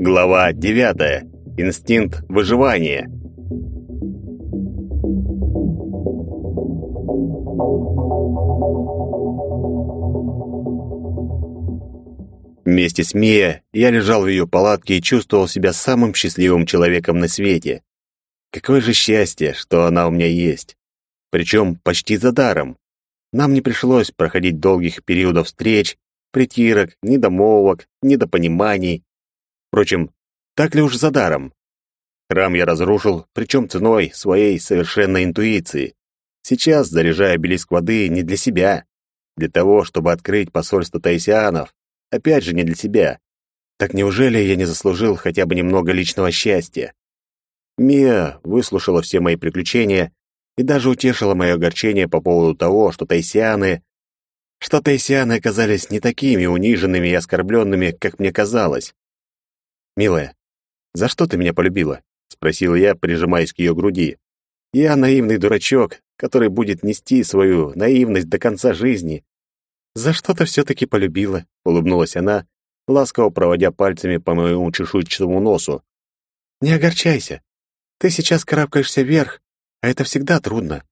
Глава 9. Инстинкт выживания. Вместе с Мия я лежал в ее палатке и чувствовал себя самым счастливым человеком на свете. Какое же счастье, что она у меня есть. Причем почти за даром. Нам не пришлось проходить долгих периодов встреч, притирок, недомолвок, недопониманий. Впрочем, так ли уж за даром? Храм я разрушил, причем ценой своей совершенной интуиции. Сейчас заряжаю обелиск воды не для себя, для того, чтобы открыть посольство таисианов. Опять же, не для себя. Так неужели я не заслужил хотя бы немного личного счастья? Мия выслушала все мои приключения и даже утешила мое огорчение по поводу того, что тайсианы... Что тайсианы оказались не такими униженными и оскорбленными, как мне казалось. «Милая, за что ты меня полюбила?» — спросил я, прижимаясь к ее груди. «Я наивный дурачок, который будет нести свою наивность до конца жизни». «За что-то все-таки полюбила», — улыбнулась она, ласково проводя пальцами по моему чешуйчатому носу. «Не огорчайся. Ты сейчас карабкаешься вверх, а это всегда трудно.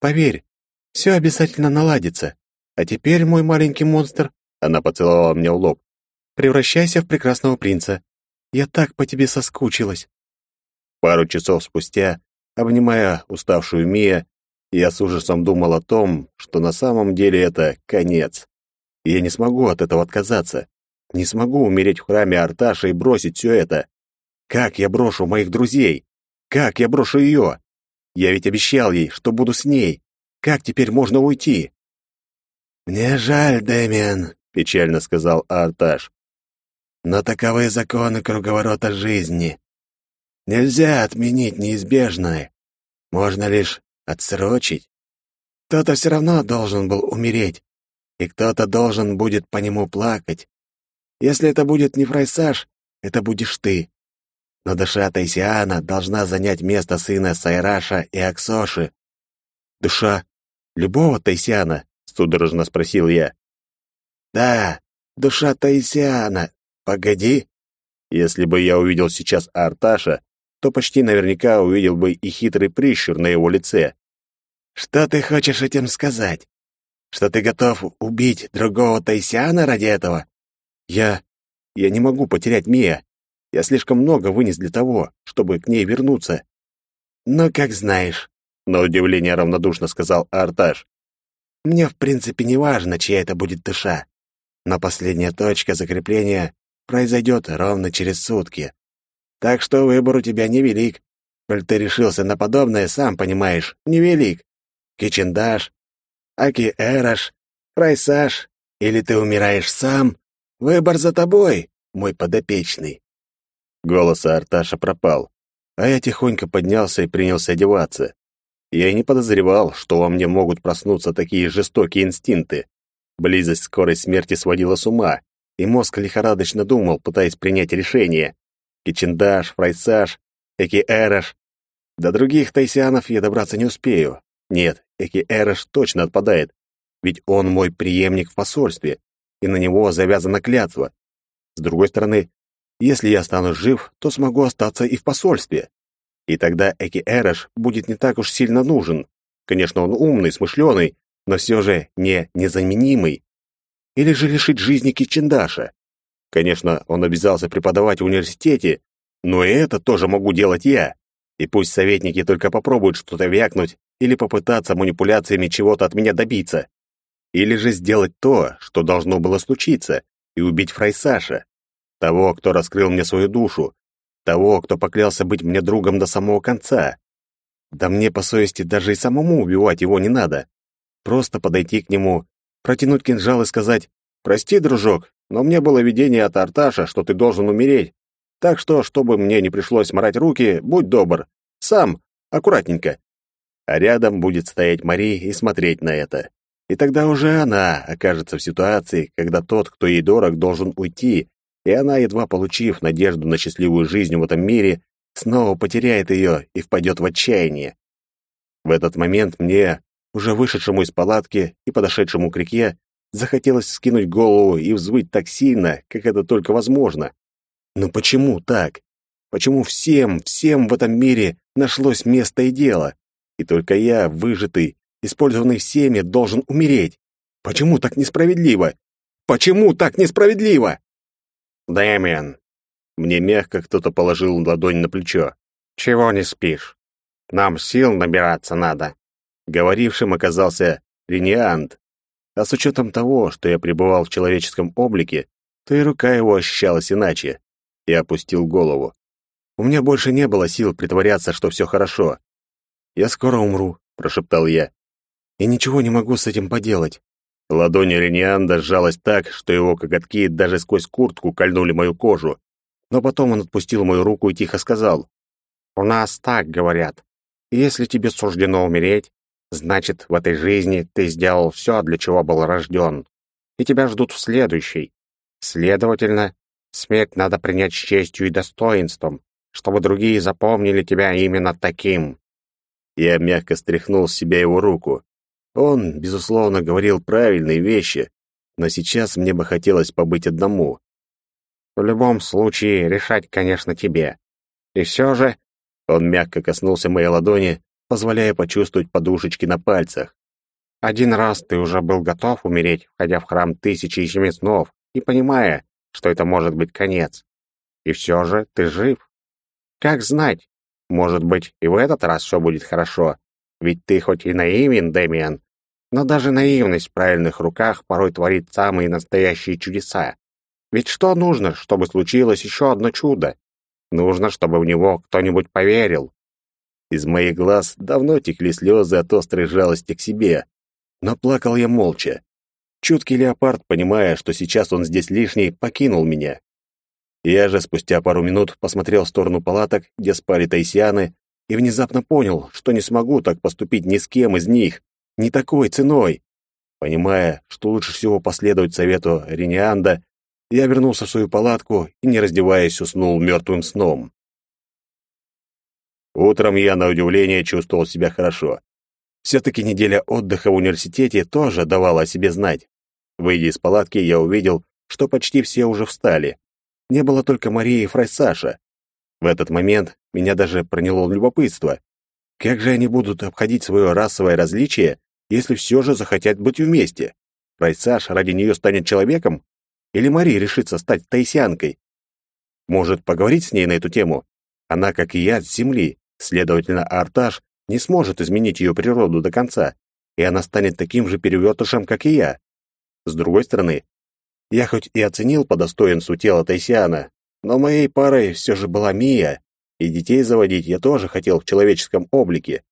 Поверь, все обязательно наладится. А теперь, мой маленький монстр, она поцеловала меня в лоб, превращайся в прекрасного принца. Я так по тебе соскучилась. Пару часов спустя, обнимая уставшую Мия, я с ужасом думал о том, что на самом деле это конец. я не смогу от этого отказаться. Не смогу умереть в храме Арташа и бросить все это. Как я брошу моих друзей? Как я брошу ее? Я ведь обещал ей, что буду с ней. Как теперь можно уйти? Мне жаль, Дэмиан, печально сказал Арташ. Но таковы законы круговорота жизни. Нельзя отменить неизбежное. Можно лишь отсрочить. Кто-то все равно должен был умереть, и кто-то должен будет по нему плакать. Если это будет не Фрайсаж, это будешь ты но душа Тайсиана должна занять место сына Сайраша и Аксоши. «Душа любого Тайсиана?» — судорожно спросил я. «Да, душа Тайсиана. Погоди». Если бы я увидел сейчас Арташа, то почти наверняка увидел бы и хитрый прищур на его лице. «Что ты хочешь этим сказать? Что ты готов убить другого Тайсиана ради этого?» «Я... я не могу потерять Мия. Я слишком много вынес для того, чтобы к ней вернуться. Но как знаешь, на удивление равнодушно сказал Арташ. Мне, в принципе, не важно, чья это будет душа. Но последняя точка закрепления произойдет ровно через сутки. Так что выбор у тебя невелик. Коль ты решился на подобное, сам понимаешь, невелик. Кичендаш, Аки-Эраш, Крайсаш, или ты умираешь сам, выбор за тобой, мой подопечный. Голос Арташа пропал, а я тихонько поднялся и принялся одеваться. Я и не подозревал, что во мне могут проснуться такие жестокие инстинкты. Близость скорой смерти сводила с ума, и мозг лихорадочно думал, пытаясь принять решение. Кичендаш, Фрайсаж, Эки-Эрош. До других тайсианов я добраться не успею. Нет, Эки-Эрош точно отпадает, ведь он мой преемник в посольстве, и на него завязана клятва. С другой стороны, если я останусь жив, то смогу остаться и в посольстве. И тогда Эки Эрош будет не так уж сильно нужен. Конечно, он умный, смышленый, но все же не незаменимый. Или же лишить жизни Кичендаша. Конечно, он обязался преподавать в университете, но и это тоже могу делать я. И пусть советники только попробуют что-то вякнуть или попытаться манипуляциями чего-то от меня добиться. Или же сделать то, что должно было случиться, и убить Фрайсаша. Того, кто раскрыл мне свою душу. Того, кто поклялся быть мне другом до самого конца. Да мне, по совести, даже и самому убивать его не надо. Просто подойти к нему, протянуть кинжал и сказать «Прости, дружок, но мне было видение от Арташа, что ты должен умереть. Так что, чтобы мне не пришлось морать руки, будь добр. Сам, аккуратненько». А рядом будет стоять Мари и смотреть на это. И тогда уже она окажется в ситуации, когда тот, кто ей дорог, должен уйти, и она, едва получив надежду на счастливую жизнь в этом мире, снова потеряет ее и впадет в отчаяние. В этот момент мне, уже вышедшему из палатки и подошедшему к реке, захотелось скинуть голову и взвыть так сильно, как это только возможно. Но почему так? Почему всем, всем в этом мире нашлось место и дело? И только я, выжатый, использованный всеми, должен умереть. Почему так несправедливо? Почему так несправедливо? Дэмиан. Мне мягко кто-то положил ладонь на плечо. Чего не спишь? Нам сил набираться надо. Говорившим оказался Рениант. А с учетом того, что я пребывал в человеческом облике, то и рука его ощущалась иначе. Я опустил голову. У меня больше не было сил притворяться, что все хорошо. «Я скоро умру», — прошептал я. «И ничего не могу с этим поделать». Ладонь Ренианда сжалась так, что его коготки даже сквозь куртку кольнули мою кожу. Но потом он отпустил мою руку и тихо сказал. «У нас так говорят. Если тебе суждено умереть, значит, в этой жизни ты сделал все, для чего был рожден, и тебя ждут в следующей. Следовательно, смерть надо принять с честью и достоинством, чтобы другие запомнили тебя именно таким». Я мягко стряхнул с себя его руку. Он, безусловно, говорил правильные вещи, но сейчас мне бы хотелось побыть одному. В любом случае, решать, конечно, тебе. И все же он мягко коснулся моей ладони, позволяя почувствовать подушечки на пальцах. Один раз ты уже был готов умереть, входя в храм тысячи и снов, и понимая, что это может быть конец. И все же ты жив. Как знать, может быть, и в этот раз все будет хорошо. Ведь ты хоть и наивен, Дэмиан, но даже наивность в правильных руках порой творит самые настоящие чудеса. Ведь что нужно, чтобы случилось еще одно чудо? Нужно, чтобы в него кто-нибудь поверил. Из моих глаз давно текли слезы от острой жалости к себе, но плакал я молча. Чуткий леопард, понимая, что сейчас он здесь лишний, покинул меня. Я же спустя пару минут посмотрел в сторону палаток, где спали тайсианы, и внезапно понял, что не смогу так поступить ни с кем из них, не такой ценой. Понимая, что лучше всего последовать совету Ренианда, я вернулся в свою палатку и, не раздеваясь, уснул мертвым сном. Утром я, на удивление, чувствовал себя хорошо. Все-таки неделя отдыха в университете тоже давала о себе знать. Выйдя из палатки, я увидел, что почти все уже встали. Не было только Марии и Фрай Саша. В этот момент меня даже проняло любопытство. Как же они будут обходить свое расовое различие, если все же захотят быть вместе? Фрай Саш ради нее станет человеком? Или Мари решится стать таисианкой? Может, поговорить с ней на эту тему? Она, как и я, с Земли, следовательно, Арташ не сможет изменить ее природу до конца, и она станет таким же перевертышем, как и я. С другой стороны, я хоть и оценил по достоинству тело Тайсиана, но моей парой все же была Мия, и детей заводить я тоже хотел в человеческом облике.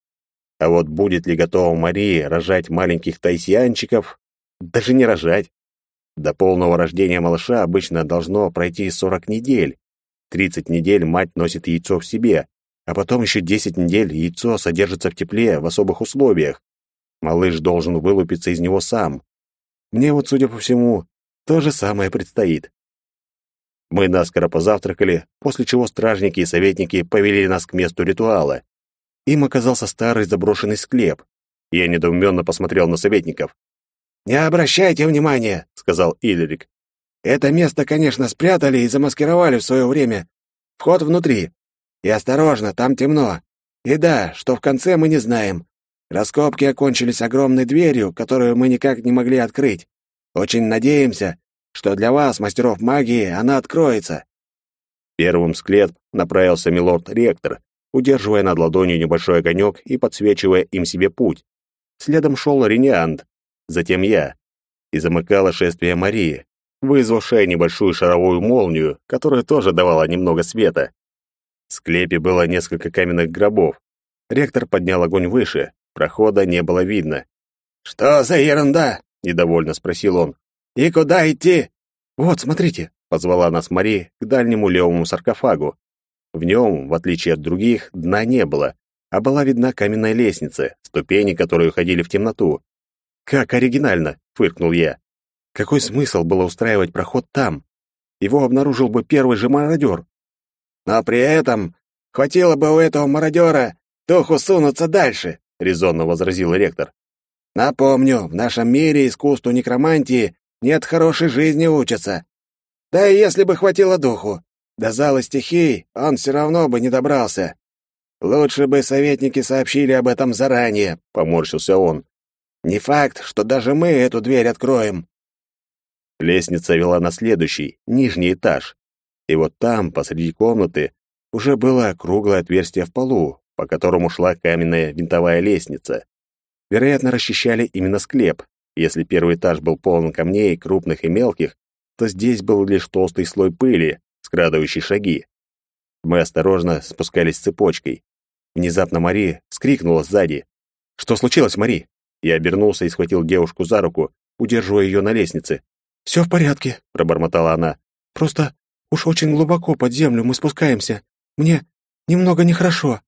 А вот будет ли готова Мария рожать маленьких тайсианчиков? Даже не рожать. До полного рождения малыша обычно должно пройти 40 недель. 30 недель мать носит яйцо в себе, а потом еще 10 недель яйцо содержится в тепле в особых условиях. Малыш должен вылупиться из него сам. Мне вот, судя по всему, то же самое предстоит. Мы наскоро позавтракали, после чего стражники и советники повели нас к месту ритуала. Им оказался старый заброшенный склеп. Я недоуменно посмотрел на советников. «Не обращайте внимания», — сказал Иллирик. «Это место, конечно, спрятали и замаскировали в свое время. Вход внутри. И осторожно, там темно. И да, что в конце мы не знаем. Раскопки окончились огромной дверью, которую мы никак не могли открыть. Очень надеемся, что для вас, мастеров магии, она откроется». Первым склеп направился милорд-ректор, удерживая над ладонью небольшой огонек и подсвечивая им себе путь. Следом шел Рениант, затем я, и замыкало шествие Марии, вызвавшая небольшую шаровую молнию, которая тоже давала немного света. В склепе было несколько каменных гробов. Ректор поднял огонь выше, прохода не было видно. «Что за ерунда?» — недовольно спросил он. «И куда идти?» «Вот, смотрите», — позвала нас Мари к дальнему левому саркофагу. В нем, в отличие от других, дна не было, а была видна каменная лестница, ступени которые уходили в темноту. «Как оригинально!» — фыркнул я. «Какой смысл было устраивать проход там? Его обнаружил бы первый же мародер». «Но при этом хватило бы у этого мародера духу сунуться дальше», — резонно возразил ректор. Напомню, в нашем мире искусству некромантии нет хорошей жизни учатся. Да и если бы хватило духу, до зала стихий он все равно бы не добрался. Лучше бы советники сообщили об этом заранее, поморщился он. Не факт, что даже мы эту дверь откроем. Лестница вела на следующий, нижний этаж. И вот там, посреди комнаты, уже было круглое отверстие в полу, по которому шла каменная винтовая лестница. Вероятно, расчищали именно склеп. Если первый этаж был полон камней, крупных и мелких, то здесь был лишь толстый слой пыли, скрадывающий шаги. Мы осторожно спускались цепочкой. Внезапно Мари вскрикнула сзади. «Что случилось, Мари?» Я обернулся и схватил девушку за руку, удерживая ее на лестнице. «Все в порядке», — пробормотала она. «Просто уж очень глубоко под землю мы спускаемся. Мне немного нехорошо».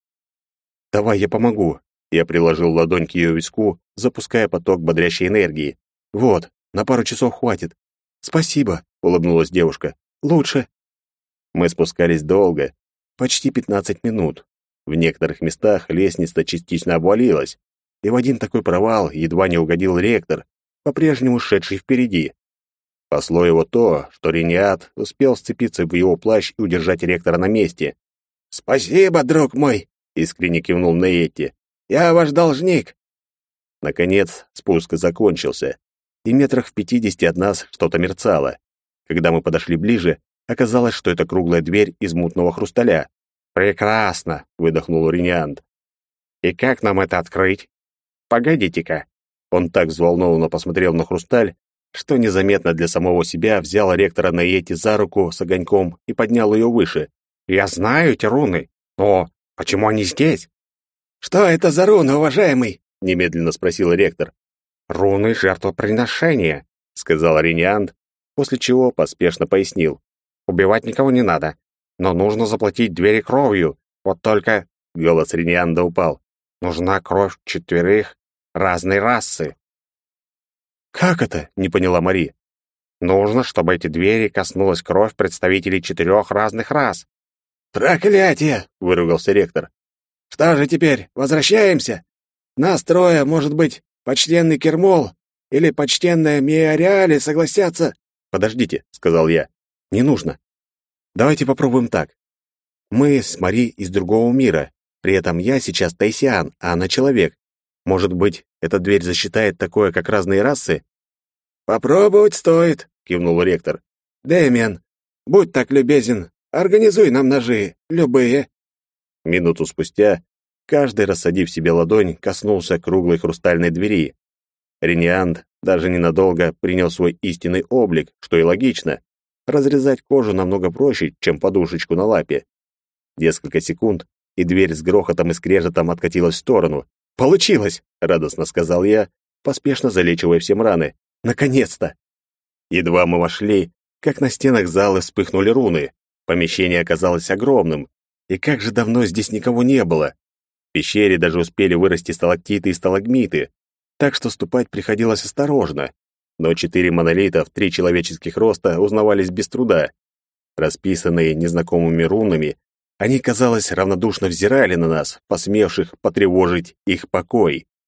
«Давай я помогу». Я приложил ладонь к ее виску, запуская поток бодрящей энергии. «Вот, на пару часов хватит». «Спасибо», — улыбнулась девушка. «Лучше». Мы спускались долго, почти пятнадцать минут. В некоторых местах лестница частично обвалилась, и в один такой провал едва не угодил ректор, по-прежнему шедший впереди. Посло его то, что Рениат успел сцепиться в его плащ и удержать ректора на месте. «Спасибо, друг мой!» — искренне кивнул Нейетти. «Я ваш должник!» Наконец, спуск закончился, и метрах в пятидесяти от нас что-то мерцало. Когда мы подошли ближе, оказалось, что это круглая дверь из мутного хрусталя. «Прекрасно!» — выдохнул Рениант. «И как нам это открыть?» «Погодите-ка!» Он так взволнованно посмотрел на хрусталь, что незаметно для самого себя взял ректора Наети за руку с огоньком и поднял ее выше. «Я знаю эти руны, но почему они здесь?» «Что это за руны, уважаемый?» — немедленно спросил ректор. «Руны жертвоприношения», — сказал Рениант, после чего поспешно пояснил. «Убивать никого не надо, но нужно заплатить двери кровью. Вот только...» — голос Ренианда упал. «Нужна кровь четверых разной расы». «Как это?» — не поняла Мари. «Нужно, чтобы эти двери коснулась кровь представителей четырех разных рас». «Проклятие!» — выругался ректор. «Что же теперь, возвращаемся? Нас трое, может быть, почтенный Кермол или почтенная Миариали согласятся?» «Подождите», — сказал я. «Не нужно. Давайте попробуем так. Мы с Мари из другого мира. При этом я сейчас Тайсиан, а она человек. Может быть, эта дверь засчитает такое, как разные расы? Попробовать стоит, кивнул ректор. Дэмиан, будь так любезен, организуй нам ножи, любые. Минуту спустя, каждый, рассадив себе ладонь, коснулся круглой хрустальной двери. Рениант даже ненадолго принял свой истинный облик, что и логично. Разрезать кожу намного проще, чем подушечку на лапе. Несколько секунд, и дверь с грохотом и скрежетом откатилась в сторону. «Получилось!» — радостно сказал я, поспешно залечивая всем раны. «Наконец-то!» Едва мы вошли, как на стенах зала вспыхнули руны. Помещение оказалось огромным. И как же давно здесь никого не было. В пещере даже успели вырасти сталактиты и сталагмиты, так что ступать приходилось осторожно. Но четыре монолита в три человеческих роста узнавались без труда. Расписанные незнакомыми рунами, они, казалось, равнодушно взирали на нас, посмевших потревожить их покой.